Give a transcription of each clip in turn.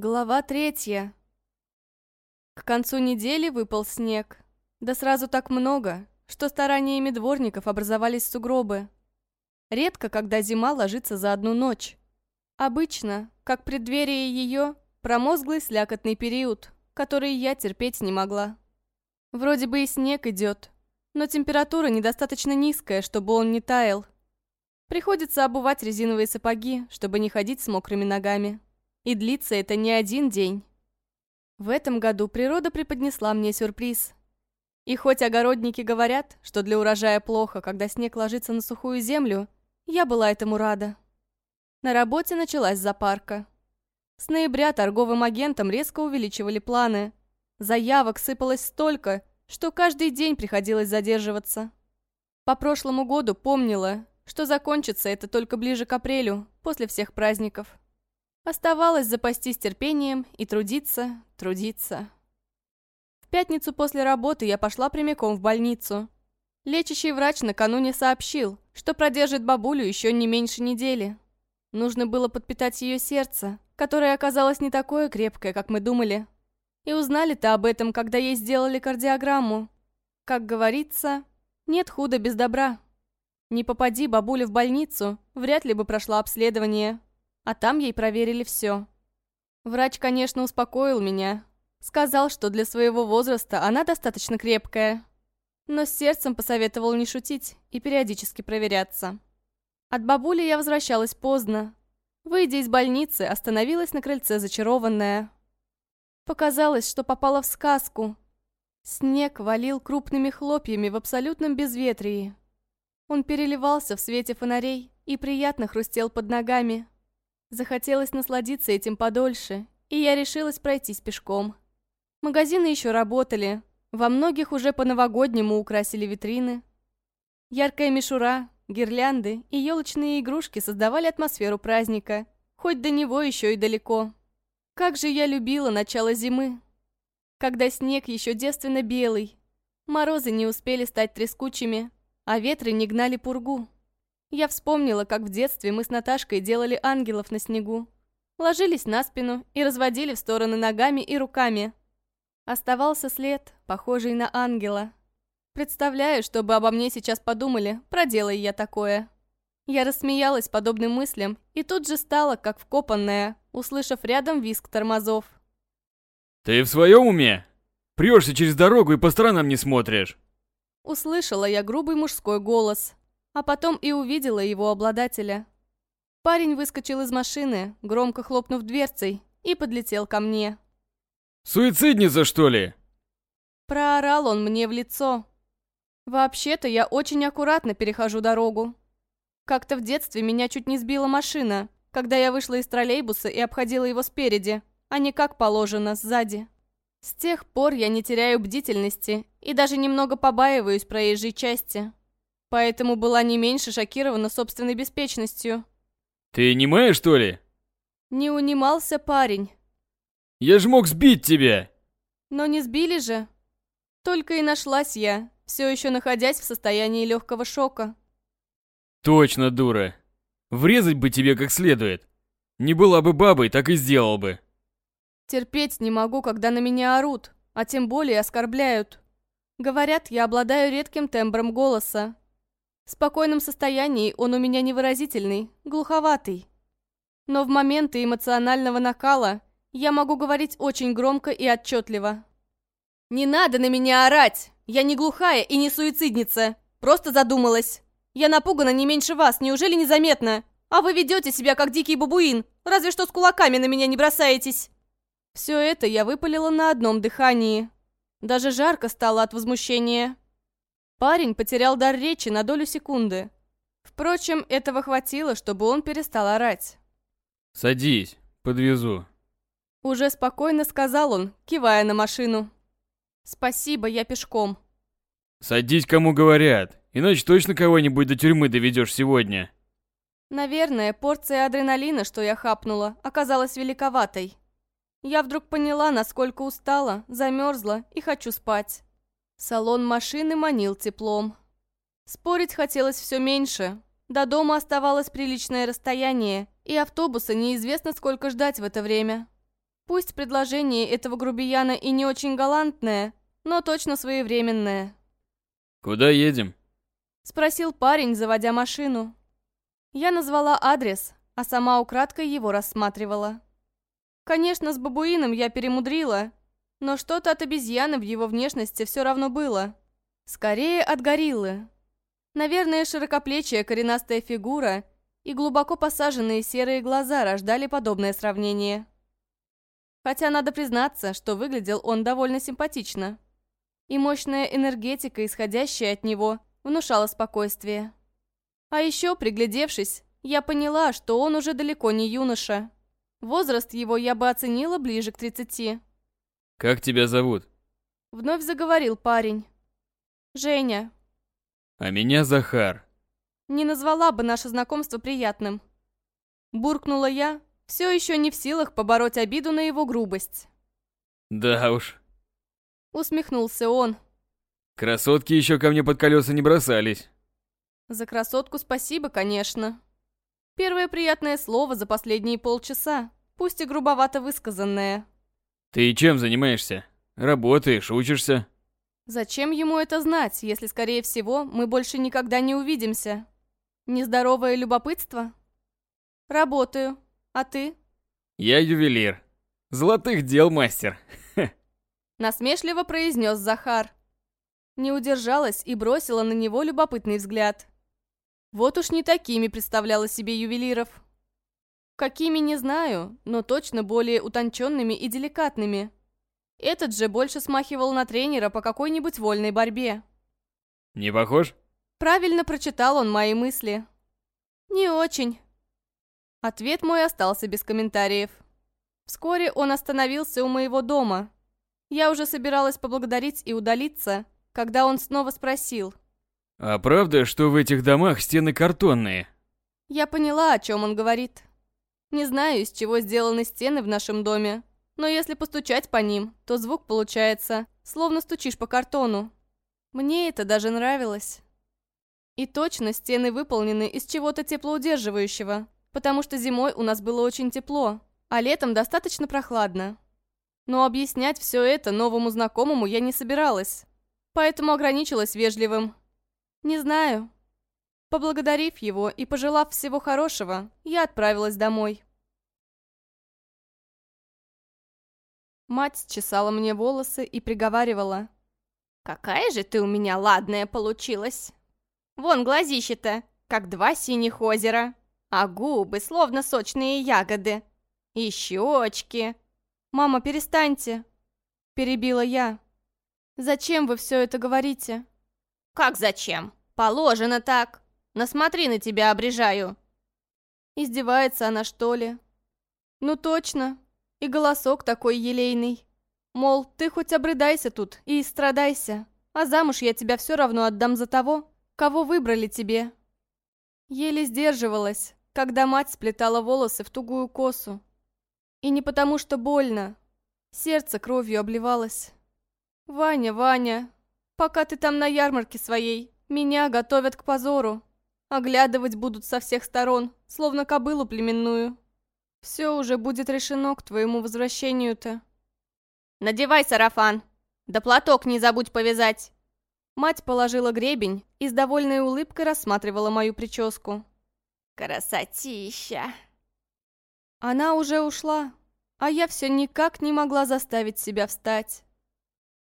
Глава третья. К концу недели выпал снег. Да сразу так много, что стараниями дворников образовались сугробы. Редко, когда зима ложится за одну ночь. Обычно, как преддверие ее, промозглый слякотный период, который я терпеть не могла. Вроде бы и снег идет, но температура недостаточно низкая, чтобы он не таял. Приходится обувать резиновые сапоги, чтобы не ходить с мокрыми ногами. И длится это не один день. В этом году природа преподнесла мне сюрприз. И хоть огородники говорят, что для урожая плохо, когда снег ложится на сухую землю, я была этому рада. На работе началась запарка. С ноября торговым агентам резко увеличивали планы. Заявок сыпалось столько, что каждый день приходилось задерживаться. По прошлому году помнила, что закончится это только ближе к апрелю, после всех праздников. Оставалось запастись терпением и трудиться, трудиться. В пятницу после работы я пошла прямиком в больницу. Лечащий врач накануне сообщил, что продержит бабулю еще не меньше недели. Нужно было подпитать ее сердце, которое оказалось не такое крепкое, как мы думали. И узнали-то об этом, когда ей сделали кардиограмму. Как говорится, нет худа без добра. Не попади бабуля в больницу, вряд ли бы прошла обследование а там ей проверили все. Врач, конечно, успокоил меня. Сказал, что для своего возраста она достаточно крепкая. Но с сердцем посоветовал не шутить и периодически проверяться. От бабули я возвращалась поздно. Выйдя из больницы, остановилась на крыльце зачарованная. Показалось, что попала в сказку. Снег валил крупными хлопьями в абсолютном безветрии. Он переливался в свете фонарей и приятно хрустел под ногами. Захотелось насладиться этим подольше, и я решилась пройтись пешком. Магазины еще работали, во многих уже по-новогоднему украсили витрины. Яркая мишура, гирлянды и елочные игрушки создавали атмосферу праздника, хоть до него еще и далеко. Как же я любила начало зимы, когда снег еще девственно белый, морозы не успели стать трескучими, а ветры не гнали пургу. Я вспомнила, как в детстве мы с Наташкой делали ангелов на снегу. Ложились на спину и разводили в стороны ногами и руками. Оставался след, похожий на ангела. Представляю, что бы обо мне сейчас подумали, проделай я такое. Я рассмеялась подобным мыслям и тут же стала, как вкопанная, услышав рядом визг тормозов. «Ты в своем уме? Прешься через дорогу и по сторонам не смотришь!» Услышала я грубый мужской голос а потом и увидела его обладателя. Парень выскочил из машины, громко хлопнув дверцей, и подлетел ко мне. «Суицидница, что ли?» Проорал он мне в лицо. Вообще-то я очень аккуратно перехожу дорогу. Как-то в детстве меня чуть не сбила машина, когда я вышла из троллейбуса и обходила его спереди, а не как положено, сзади. С тех пор я не теряю бдительности и даже немного побаиваюсь проезжей части. Поэтому была не меньше шокирована собственной беспечностью. «Ты не моя, что ли?» Не унимался парень. «Я же мог сбить тебя!» Но не сбили же. Только и нашлась я, все еще находясь в состоянии легкого шока. «Точно, дура. Врезать бы тебе как следует. Не была бы бабой, так и сделал бы». Терпеть не могу, когда на меня орут, а тем более оскорбляют. Говорят, я обладаю редким тембром голоса, в спокойном состоянии он у меня невыразительный, глуховатый. Но в моменты эмоционального накала я могу говорить очень громко и отчетливо. «Не надо на меня орать! Я не глухая и не суицидница! Просто задумалась! Я напугана не меньше вас, неужели незаметно? А вы ведете себя как дикий бабуин, разве что с кулаками на меня не бросаетесь!» Все это я выпалила на одном дыхании. Даже жарко стало от возмущения. Парень потерял дар речи на долю секунды. Впрочем, этого хватило, чтобы он перестал орать. «Садись, подвезу». Уже спокойно сказал он, кивая на машину. «Спасибо, я пешком». «Садись, кому говорят, иначе точно кого-нибудь до тюрьмы доведешь сегодня». Наверное, порция адреналина, что я хапнула, оказалась великоватой. Я вдруг поняла, насколько устала, замерзла и хочу спать. Салон машины манил теплом. Спорить хотелось все меньше. До дома оставалось приличное расстояние, и автобуса неизвестно сколько ждать в это время. Пусть предложение этого грубияна и не очень галантное, но точно своевременное. Куда едем? Спросил парень, заводя машину. Я назвала адрес, а сама украдкой его рассматривала. Конечно, с бабуином я перемудрила, но что-то от обезьяны в его внешности все равно было. Скорее от гориллы. Наверное, широкоплечья коренастая фигура и глубоко посаженные серые глаза рождали подобное сравнение. Хотя надо признаться, что выглядел он довольно симпатично. И мощная энергетика, исходящая от него, внушала спокойствие. А еще, приглядевшись, я поняла, что он уже далеко не юноша. Возраст его я бы оценила ближе к 30. Как тебя зовут? Вновь заговорил парень. Женя. А меня Захар. Не назвала бы наше знакомство приятным. Буркнула я, все еще не в силах побороть обиду на его грубость. Да уж. Усмехнулся он. Красотки еще ко мне под колеса не бросались. За красотку спасибо, конечно. Первое приятное слово за последние полчаса, пусть и грубовато высказанное. Ты чем занимаешься? Работаешь, учишься? Зачем ему это знать, если, скорее всего, мы больше никогда не увидимся? Нездоровое любопытство? Работаю. А ты? Я ювелир. Золотых дел мастер. Насмешливо произнес Захар. Не удержалась и бросила на него любопытный взгляд. Вот уж не такими представляла себе ювелиров. Какими не знаю, но точно более утонченными и деликатными. Этот же больше смахивал на тренера по какой-нибудь вольной борьбе. Не похож? Правильно прочитал он мои мысли. Не очень. Ответ мой остался без комментариев. Вскоре он остановился у моего дома. Я уже собиралась поблагодарить и удалиться, когда он снова спросил. «А правда, что в этих домах стены картонные?» Я поняла, о чем он говорит. Не знаю, из чего сделаны стены в нашем доме, но если постучать по ним, то звук получается, словно стучишь по картону. Мне это даже нравилось. И точно стены выполнены из чего-то теплоудерживающего, потому что зимой у нас было очень тепло, а летом достаточно прохладно. Но объяснять все это новому знакомому я не собиралась, поэтому ограничилась вежливым. Не знаю, Поблагодарив его и пожелав всего хорошего, я отправилась домой. Мать чесала мне волосы и приговаривала. «Какая же ты у меня ладная получилась! Вон глазище-то, как два синих озера, а губы словно сочные ягоды, и щечки!» «Мама, перестаньте!» – перебила я. «Зачем вы все это говорите?» «Как зачем? Положено так!» Насмотри на тебя обрежаю!» Издевается она, что ли? Ну точно. И голосок такой елейный. Мол, ты хоть обрыдайся тут и страдайся, а замуж я тебя все равно отдам за того, кого выбрали тебе. Еле сдерживалась, когда мать сплетала волосы в тугую косу. И не потому, что больно. Сердце кровью обливалось. «Ваня, Ваня, пока ты там на ярмарке своей, меня готовят к позору. Оглядывать будут со всех сторон, словно кобылу племенную. Все уже будет решено к твоему возвращению-то. Надевай сарафан. Да платок не забудь повязать. Мать положила гребень и с довольной улыбкой рассматривала мою прическу. Красотища. Она уже ушла, а я все никак не могла заставить себя встать.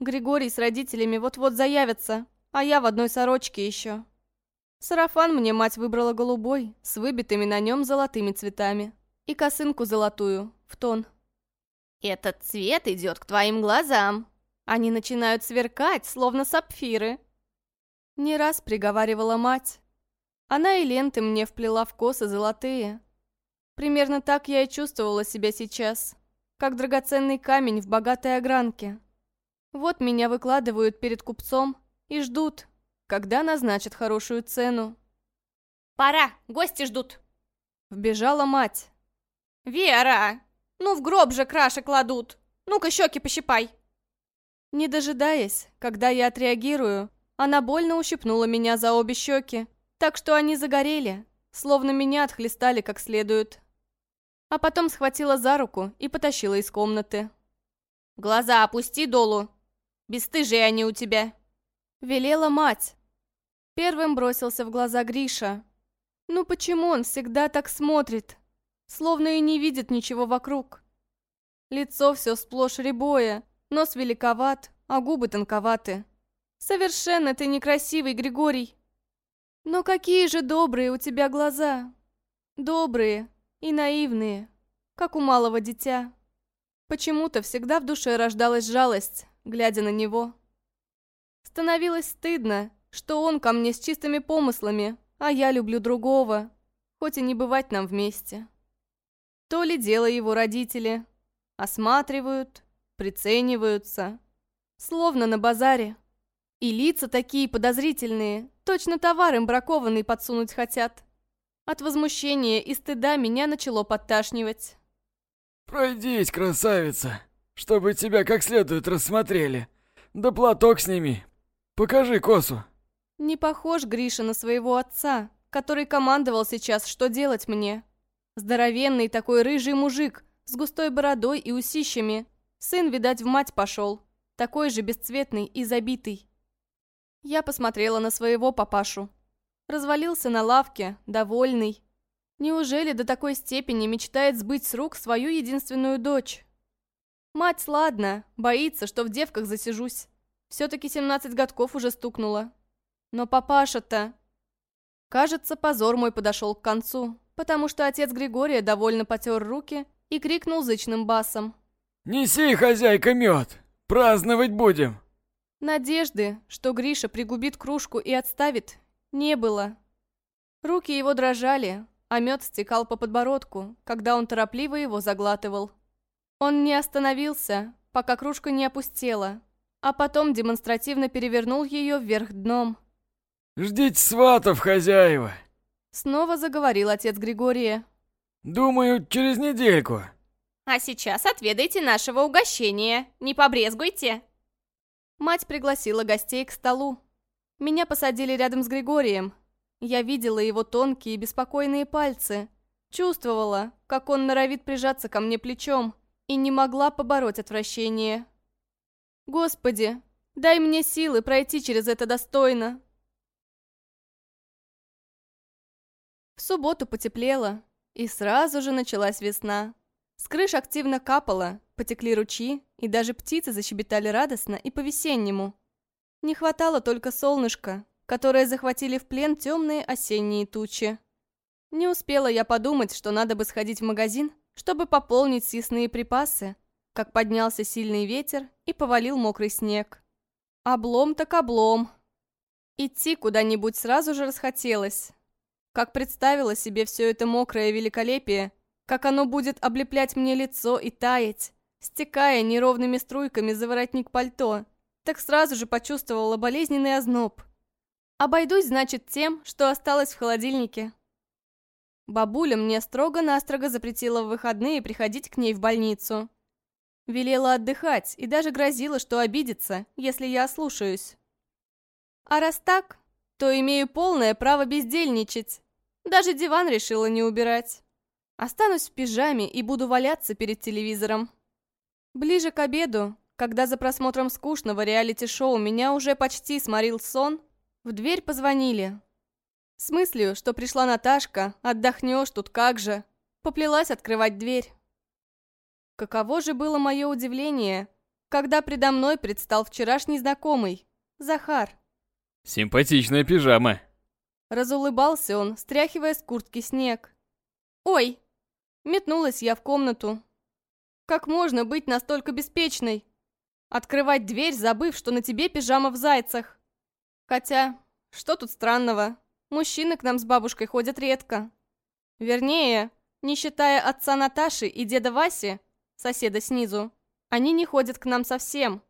Григорий с родителями вот-вот заявятся, а я в одной сорочке еще. Сарафан мне мать выбрала голубой, с выбитыми на нем золотыми цветами. И косынку золотую, в тон. «Этот цвет идет к твоим глазам. Они начинают сверкать, словно сапфиры». Не раз приговаривала мать. Она и ленты мне вплела в косы золотые. Примерно так я и чувствовала себя сейчас, как драгоценный камень в богатой огранке. Вот меня выкладывают перед купцом и ждут, когда назначат хорошую цену. «Пора, гости ждут!» Вбежала мать. «Вера! Ну в гроб же краши кладут! Ну-ка щеки пощипай!» Не дожидаясь, когда я отреагирую, она больно ущипнула меня за обе щеки, так что они загорели, словно меня отхлестали как следует. А потом схватила за руку и потащила из комнаты. «Глаза опусти долу! Бесстыжие они у тебя!» Велела мать. Первым бросился в глаза Гриша. Ну почему он всегда так смотрит? Словно и не видит ничего вокруг. Лицо все сплошь рябое, нос великоват, а губы тонковаты. Совершенно ты некрасивый, Григорий. Но какие же добрые у тебя глаза. Добрые и наивные, как у малого дитя. Почему-то всегда в душе рождалась жалость, глядя на него. Становилось стыдно, что он ко мне с чистыми помыслами, а я люблю другого, хоть и не бывать нам вместе. То ли дело его родители. Осматривают, прицениваются, словно на базаре. И лица такие подозрительные, точно товар им бракованный подсунуть хотят. От возмущения и стыда меня начало подташнивать. «Пройдись, красавица, чтобы тебя как следует рассмотрели. Да платок сними. Покажи косу». Не похож Гриша на своего отца, который командовал сейчас, что делать мне. Здоровенный такой рыжий мужик, с густой бородой и усищами. Сын, видать, в мать пошел. Такой же бесцветный и забитый. Я посмотрела на своего папашу. Развалился на лавке, довольный. Неужели до такой степени мечтает сбыть с рук свою единственную дочь? Мать, ладно, боится, что в девках засижусь. Все-таки 17 годков уже стукнуло. Но папаша-то... Кажется, позор мой подошел к концу, потому что отец Григория довольно потер руки и крикнул зычным басом. «Неси, хозяйка, мед! Праздновать будем!» Надежды, что Гриша пригубит кружку и отставит, не было. Руки его дрожали, а мед стекал по подбородку, когда он торопливо его заглатывал. Он не остановился, пока кружка не опустела, а потом демонстративно перевернул ее вверх дном. «Ждите сватов, хозяева!» Снова заговорил отец Григория. «Думаю, через недельку». «А сейчас отведайте нашего угощения, не побрезгуйте!» Мать пригласила гостей к столу. Меня посадили рядом с Григорием. Я видела его тонкие беспокойные пальцы. Чувствовала, как он норовит прижаться ко мне плечом, и не могла побороть отвращение. Господи, дай мне силы пройти через это достойно. В субботу потеплело, и сразу же началась весна. С крыш активно капало, потекли ручьи, и даже птицы защебетали радостно и по-весеннему. Не хватало только солнышка, которое захватили в плен темные осенние тучи. Не успела я подумать, что надо бы сходить в магазин, чтобы пополнить съестные припасы, как поднялся сильный ветер и повалил мокрый снег. Облом так облом. Идти куда-нибудь сразу же расхотелось. Как представила себе все это мокрое великолепие, как оно будет облеплять мне лицо и таять, стекая неровными струйками за воротник пальто, так сразу же почувствовала болезненный озноб. Обойдусь, значит, тем, что осталось в холодильнике. Бабуля мне строго-настрого запретила в выходные приходить к ней в больницу. Велела отдыхать и даже грозила, что обидится, если я ослушаюсь. А раз так, то имею полное право бездельничать. Даже диван решила не убирать. Останусь в пижаме и буду валяться перед телевизором. Ближе к обеду, когда за просмотром скучного реалити-шоу меня уже почти сморил сон, в дверь позвонили. С мыслью, что пришла Наташка, отдохнешь тут как же, поплелась открывать дверь. Каково же было мое удивление, когда предо мной предстал вчерашний знакомый, Захар. Симпатичная пижама. Разулыбался он, стряхивая с куртки снег. «Ой!» Метнулась я в комнату, как можно быть настолько беспечной? Открывать дверь, забыв, что на тебе пижама в зайцах. Хотя, что тут странного? Мужчины к нам с бабушкой ходят редко. Вернее, не считая отца Наташи и деда Васи, соседа снизу, они не ходят к нам совсем.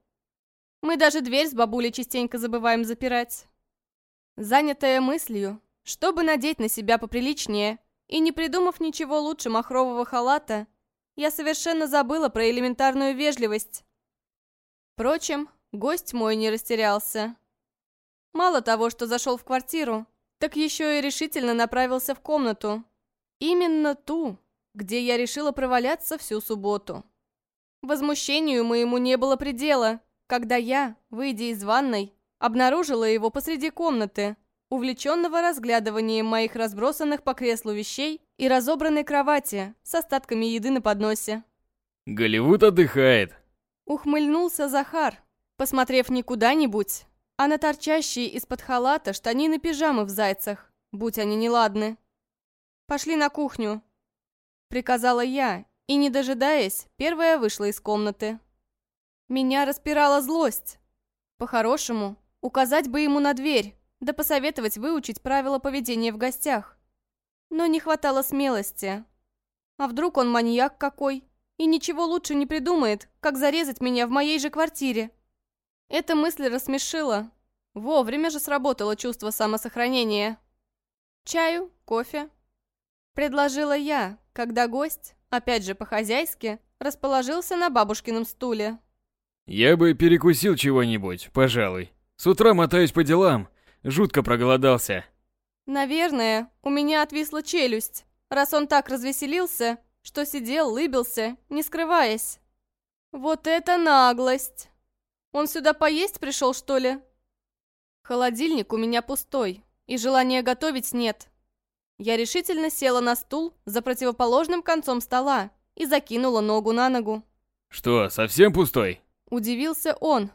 Мы даже дверь с бабулей частенько забываем запирать. Занятая мыслью, чтобы надеть на себя поприличнее, и не придумав ничего лучше махрового халата, я совершенно забыла про элементарную вежливость. Впрочем, гость мой не растерялся. Мало того, что зашел в квартиру, так еще и решительно направился в комнату. Именно ту, где я решила проваляться всю субботу. Возмущению моему не было предела, когда я, выйдя из ванной, обнаружила его посреди комнаты, увлеченного разглядыванием моих разбросанных по креслу вещей и разобранной кровати с остатками еды на подносе. Голливуд отдыхает. Ухмыльнулся Захар, посмотрев не куда-нибудь, а на торчащие из-под халата штанины пижамы в зайцах, будь они неладны. «Пошли на кухню», — приказала я, и, не дожидаясь, первая вышла из комнаты. Меня распирала злость. По-хорошему, указать бы ему на дверь, да посоветовать выучить правила поведения в гостях. Но не хватало смелости. А вдруг он маньяк какой, и ничего лучше не придумает, как зарезать меня в моей же квартире? Эта мысль рассмешила. Вовремя же сработало чувство самосохранения. «Чаю? Кофе?» Предложила я, когда гость, опять же по-хозяйски, расположился на бабушкином стуле. Я бы перекусил чего-нибудь, пожалуй. С утра мотаюсь по делам, жутко проголодался. Наверное, у меня отвисла челюсть, раз он так развеселился, что сидел, лыбился, не скрываясь. Вот это наглость! Он сюда поесть пришел, что ли? Холодильник у меня пустой, и желания готовить нет. Я решительно села на стул за противоположным концом стола и закинула ногу на ногу. Что, совсем пустой? Удивился он.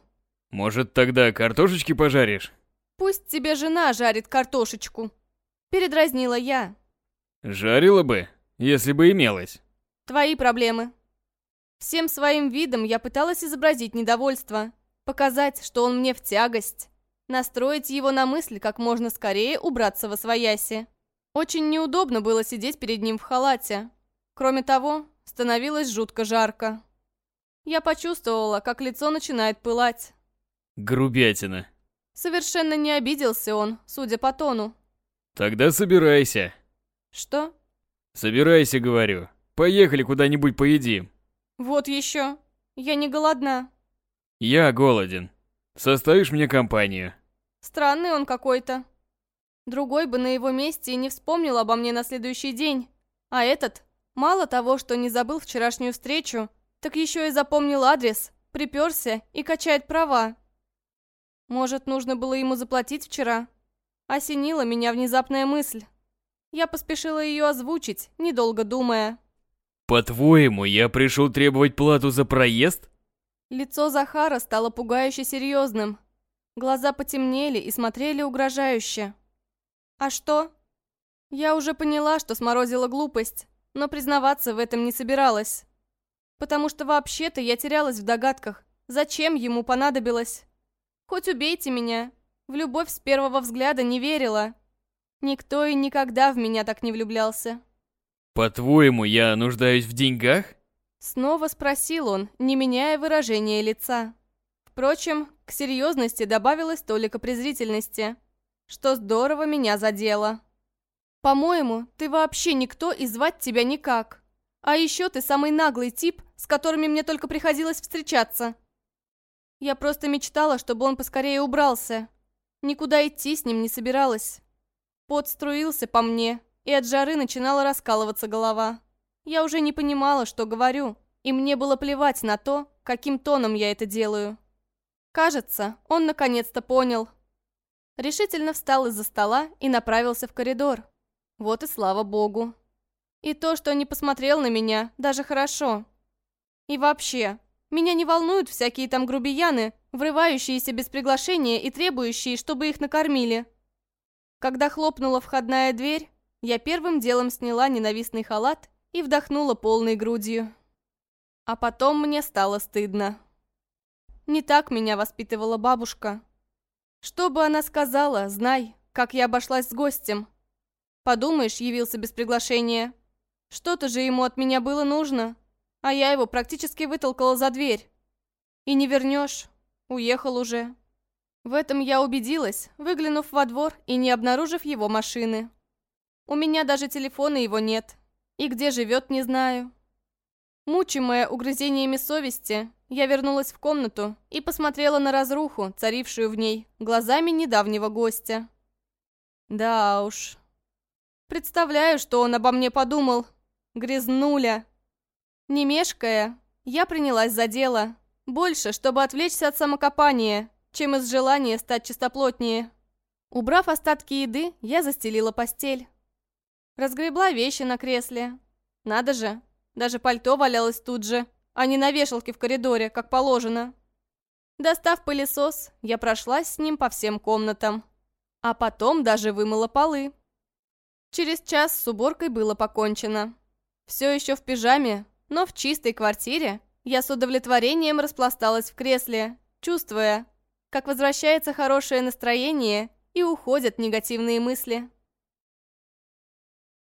Может, тогда картошечки пожаришь? Пусть тебе жена жарит картошечку. Передразнила я. Жарила бы, если бы имелось. Твои проблемы. Всем своим видом я пыталась изобразить недовольство, показать, что он мне в тягость, настроить его на мысль как можно скорее убраться во свояси. Очень неудобно было сидеть перед ним в халате. Кроме того, становилось жутко жарко. Я почувствовала, как лицо начинает пылать. Грубятина. Совершенно не обиделся он, судя по тону. Тогда собирайся. Что? Собирайся, говорю. Поехали куда-нибудь поедим. Вот еще. Я не голодна. Я голоден. Составишь мне компанию? Странный он какой-то. Другой бы на его месте и не вспомнил обо мне на следующий день. А этот, мало того, что не забыл вчерашнюю встречу, так еще и запомнил адрес, приперся и качает права. Может, нужно было ему заплатить вчера? Осенила меня внезапная мысль. Я поспешила ее озвучить, недолго думая. По-твоему, я пришел требовать плату за проезд? Лицо Захара стало пугающе серьезным. Глаза потемнели и смотрели угрожающе. А что? Я уже поняла, что сморозила глупость, но признаваться в этом не собиралась. Потому что вообще-то я терялась в догадках, зачем ему понадобилось. Хоть убейте меня, в любовь с первого взгляда не верила. Никто и никогда в меня так не влюблялся. По-твоему, я нуждаюсь в деньгах? Снова спросил он, не меняя выражения лица. Впрочем, к серьезности добавилось только презрительности что здорово меня задело. По-моему, ты вообще никто и звать тебя никак. А еще ты самый наглый тип, с которыми мне только приходилось встречаться. Я просто мечтала, чтобы он поскорее убрался. Никуда идти с ним не собиралась. Пот струился по мне, и от жары начинала раскалываться голова. Я уже не понимала, что говорю, и мне было плевать на то, каким тоном я это делаю. Кажется, он наконец-то понял, решительно встал из-за стола и направился в коридор. Вот и слава богу. И то, что не посмотрел на меня, даже хорошо. И вообще, меня не волнуют всякие там грубияны, врывающиеся без приглашения и требующие, чтобы их накормили. Когда хлопнула входная дверь, я первым делом сняла ненавистный халат и вдохнула полной грудью. А потом мне стало стыдно. Не так меня воспитывала бабушка. Что бы она сказала, знай, как я обошлась с гостем. Подумаешь, явился без приглашения. Что-то же ему от меня было нужно, а я его практически вытолкала за дверь. И не вернешь, уехал уже. В этом я убедилась, выглянув во двор и не обнаружив его машины. У меня даже телефона его нет, и где живет, не знаю. Мучимая угрызениями совести, я вернулась в комнату и посмотрела на разруху, царившую в ней, глазами недавнего гостя. Да уж. Представляю, что он обо мне подумал. Грязнуля. Не мешкая, я принялась за дело. Больше, чтобы отвлечься от самокопания, чем из желания стать чистоплотнее. Убрав остатки еды, я застелила постель. Разгребла вещи на кресле. Надо же, даже пальто валялось тут же, а не на вешалке в коридоре, как положено. Достав пылесос, я прошлась с ним по всем комнатам. А потом даже вымыла полы. Через час с уборкой было покончено. Все еще в пижаме, но в чистой квартире я с удовлетворением распласталась в кресле, чувствуя, как возвращается хорошее настроение и уходят негативные мысли.